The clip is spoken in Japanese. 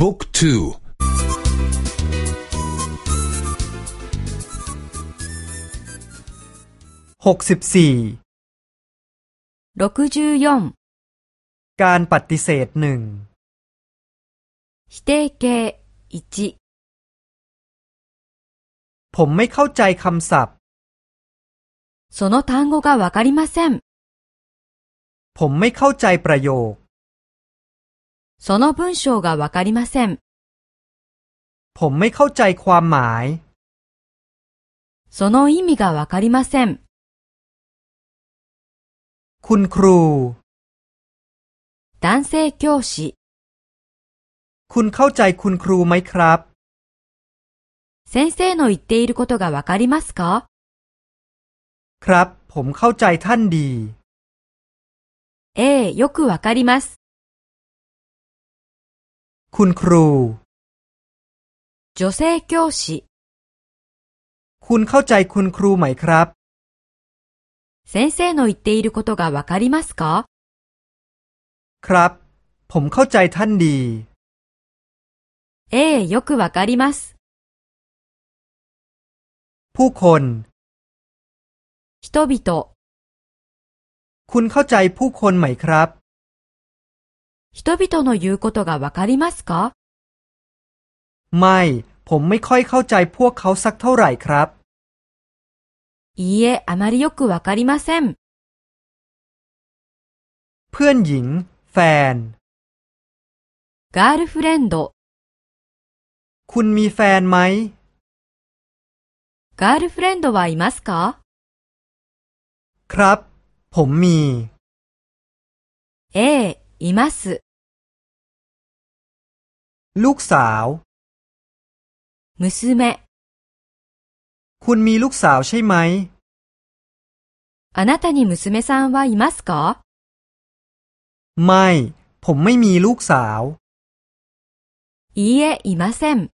บุ๊กทูหกสิบสี่การปฏิเสธหนึ่ง否定形一ผมไม่เข้าใจคำศัพท์その単語がわかりません。ผมไม่เข้าใจประโยค その文章がわかりません。ผมไม่เข้าใจความหมายその意味がわかりません。คุณครู男性教師คุณเข้าใจคุณครูไหมครับ先生の言っていることがわかりますかครับ ผมเข้าใจท่านดี ええ、よくわかります。 คุณครู女性教師คุณเข้าใจคุณครูไหมครับ先生の言っていることがわかりますかครับ ผมเข้าใจท่านดี ええ、よくわかります。ผู้คน人々คุณเข้าใจผู้คนไหมครับ 人々の言うことがわかりますかไม่ ผมไม่ค่อยเข้าใจพวกเขาสักเท่าไหร่ครับいいえ、あまりよくわかりません。เพื่อนหญิง แฟนガールフレンドคุณมีแฟนไหมガールフレンドはいますかครับ ผมมี ええ、 います。ลูกสาว 娘คุณมีลูกสาวใช่ไหมあなたに娘さんはいますかไม่ ผมไม่มีลูกสาวいいえ、いません。